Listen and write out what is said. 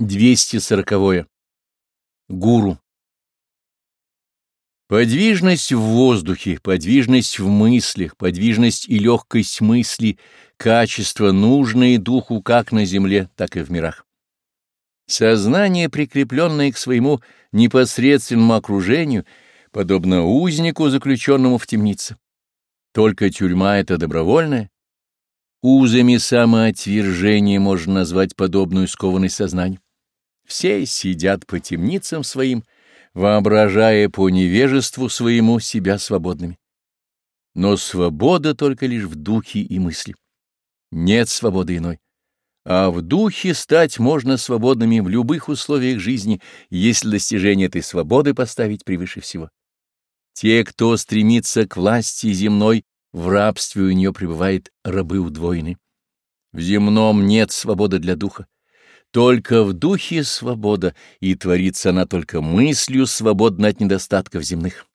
240. Гуру. Подвижность в воздухе, подвижность в мыслях, подвижность и легкость мысли — качества, нужные духу как на земле, так и в мирах. Сознание, прикрепленное к своему непосредственному окружению, подобно узнику, заключенному в темнице. Только тюрьма — это добровольная. Узами самоотвержения можно назвать подобную скованность сознания. Все сидят по темницам своим, воображая по невежеству своему себя свободными. Но свобода только лишь в духе и мысли. Нет свободы иной. А в духе стать можно свободными в любых условиях жизни, если достижение этой свободы поставить превыше всего. Те, кто стремится к власти земной, в рабстве у нее пребывает рабы удвоены. В земном нет свободы для духа. Только в духе свобода, и творится она только мыслью свободна от недостатков земных.